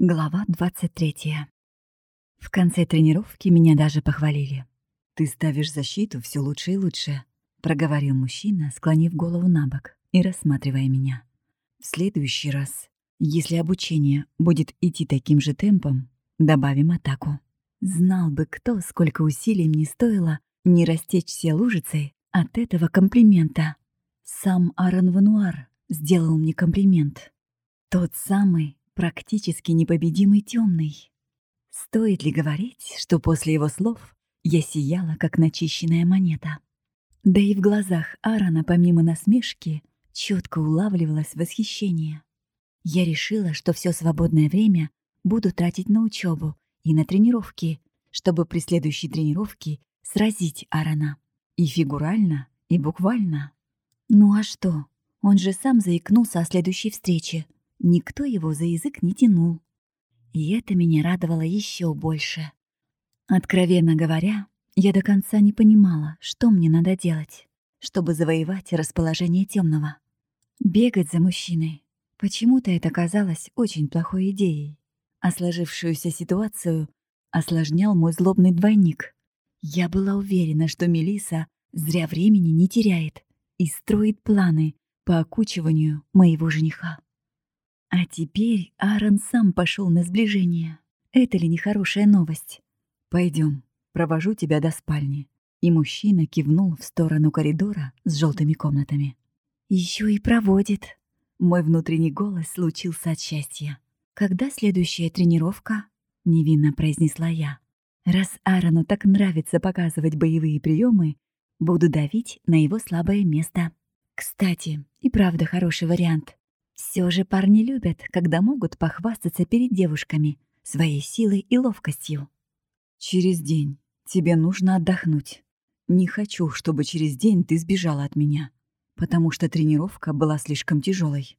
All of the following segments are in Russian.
Глава 23. В конце тренировки меня даже похвалили. «Ты ставишь защиту все лучше и лучше», — проговорил мужчина, склонив голову на бок и рассматривая меня. «В следующий раз, если обучение будет идти таким же темпом, добавим атаку. Знал бы кто, сколько усилий мне стоило не растечься лужицей от этого комплимента. Сам Аарон Вануар сделал мне комплимент. Тот самый, практически непобедимый темный. Стоит ли говорить, что после его слов я сияла, как начищенная монета? Да и в глазах Аарона, помимо насмешки, четко улавливалось восхищение. Я решила, что все свободное время буду тратить на учебу и на тренировки, чтобы при следующей тренировке сразить Аарона. И фигурально, и буквально. Ну а что? Он же сам заикнулся о следующей встрече — Никто его за язык не тянул. И это меня радовало еще больше. Откровенно говоря, я до конца не понимала, что мне надо делать, чтобы завоевать расположение темного. Бегать за мужчиной. Почему-то это казалось очень плохой идеей. А сложившуюся ситуацию осложнял мой злобный двойник. Я была уверена, что Мелиса зря времени не теряет и строит планы по окучиванию моего жениха. А теперь Аарон сам пошел на сближение. Это ли не хорошая новость? Пойдем, провожу тебя до спальни. И мужчина кивнул в сторону коридора с желтыми комнатами. Еще и проводит. Мой внутренний голос случился от счастья. Когда следующая тренировка? Невинно произнесла я. Раз Аарону так нравится показывать боевые приемы, буду давить на его слабое место. Кстати, и правда хороший вариант. Все же парни любят, когда могут похвастаться перед девушками своей силой и ловкостью. Через день тебе нужно отдохнуть. Не хочу, чтобы через день ты сбежала от меня, потому что тренировка была слишком тяжелой.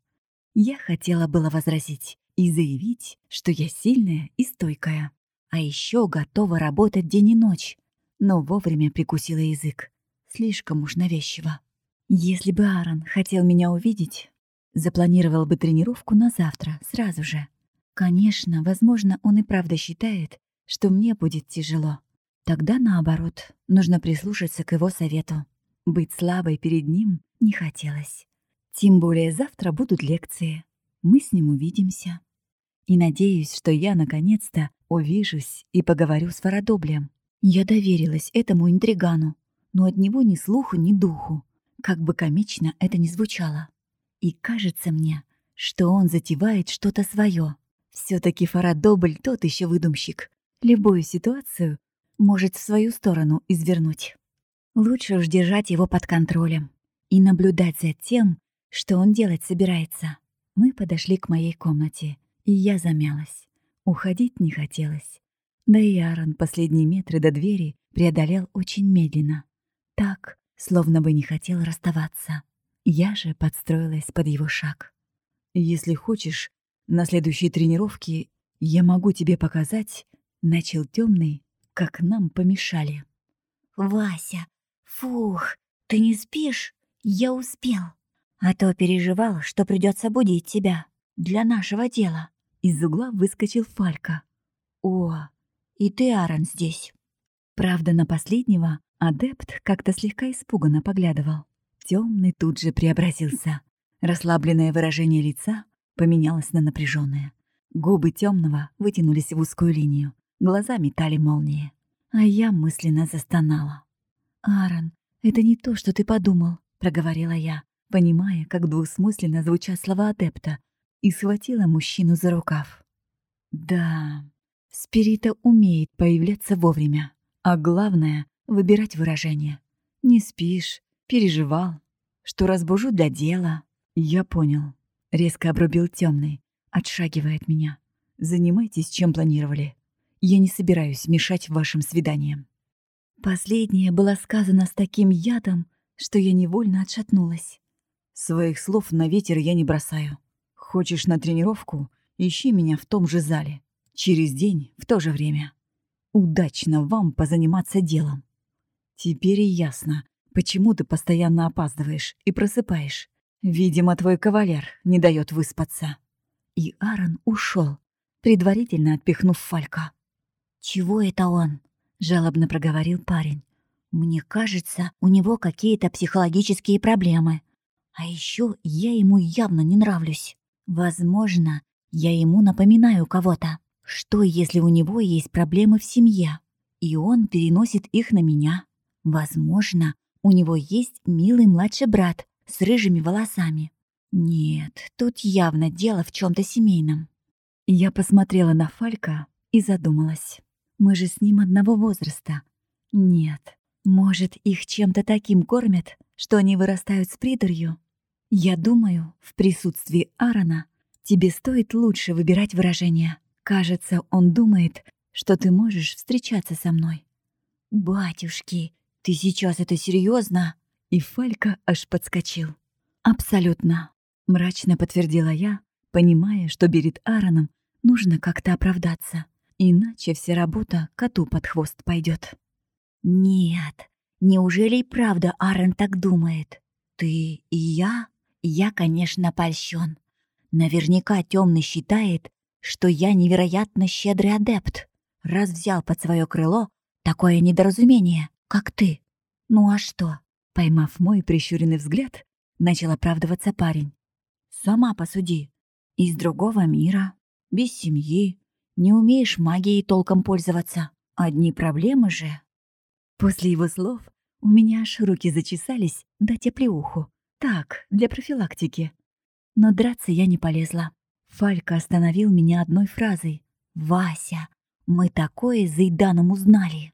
Я хотела было возразить и заявить, что я сильная и стойкая, а еще готова работать день и ночь, но вовремя прикусила язык. Слишком уж навязчиво. Если бы Аарон хотел меня увидеть, Запланировал бы тренировку на завтра, сразу же. Конечно, возможно, он и правда считает, что мне будет тяжело. Тогда, наоборот, нужно прислушаться к его совету. Быть слабой перед ним не хотелось. Тем более завтра будут лекции. Мы с ним увидимся. И надеюсь, что я наконец-то увижусь и поговорю с Фарадоблем. Я доверилась этому интригану, но от него ни слуху, ни духу. Как бы комично это ни звучало. И кажется мне, что он затевает что-то свое. все таки Фарадобль тот еще выдумщик. Любую ситуацию может в свою сторону извернуть. Лучше уж держать его под контролем и наблюдать за тем, что он делать собирается. Мы подошли к моей комнате, и я замялась. Уходить не хотелось. Да и Аарон последние метры до двери преодолел очень медленно. Так, словно бы не хотел расставаться. Я же подстроилась под его шаг. «Если хочешь, на следующей тренировке я могу тебе показать», — начал темный, как нам помешали. «Вася, фух, ты не спишь? Я успел. А то переживал, что придется будить тебя для нашего дела». Из угла выскочил Фалька. «О, и ты, Аарон, здесь». Правда, на последнего адепт как-то слегка испуганно поглядывал. Темный тут же преобразился. Расслабленное выражение лица поменялось на напряженное. Губы темного вытянулись в узкую линию, глаза метали молнии. А я мысленно застонала. «Аарон, это не то, что ты подумал», — проговорила я, понимая, как двусмысленно звучат слова адепта, и схватила мужчину за рукав. «Да, Спирита умеет появляться вовремя, а главное — выбирать выражение. Не спишь, Переживал, что разбужу для дела. Я понял. Резко обрубил темный, отшагивая от меня. Занимайтесь, чем планировали. Я не собираюсь мешать вашим свиданиям. Последнее было сказано с таким ядом, что я невольно отшатнулась. Своих слов на ветер я не бросаю. Хочешь на тренировку? Ищи меня в том же зале. Через день, в то же время. Удачно вам позаниматься делом. Теперь и ясно, Почему ты постоянно опаздываешь и просыпаешь? Видимо, твой кавалер не дает выспаться. И Аарон ушел, предварительно отпихнув Фалька. «Чего это он?» — жалобно проговорил парень. «Мне кажется, у него какие-то психологические проблемы. А еще я ему явно не нравлюсь. Возможно, я ему напоминаю кого-то. Что, если у него есть проблемы в семье, и он переносит их на меня? Возможно, у него есть милый младший брат с рыжими волосами. Нет, тут явно дело в чем то семейном. Я посмотрела на Фалька и задумалась. Мы же с ним одного возраста. Нет, может, их чем-то таким кормят, что они вырастают с придурью? Я думаю, в присутствии Аарона тебе стоит лучше выбирать выражения. Кажется, он думает, что ты можешь встречаться со мной. «Батюшки, ты сейчас это серьезно? И Фалька аж подскочил. «Абсолютно», — мрачно подтвердила я, понимая, что перед Аароном нужно как-то оправдаться. Иначе вся работа коту под хвост пойдет. «Нет, неужели и правда Аарон так думает? Ты и я? Я, конечно, польщен. Наверняка темный считает, что я невероятно щедрый адепт, раз взял под свое крыло такое недоразумение, как ты. Ну а что?» Поймав мой прищуренный взгляд, начал оправдываться парень. «Сама посуди. Из другого мира, без семьи, не умеешь магией толком пользоваться. Одни проблемы же. После его слов у меня аж руки зачесались да теплеуху. Так, для профилактики. Но драться я не полезла. Фалька остановил меня одной фразой. «Вася, мы такое за Иданом узнали».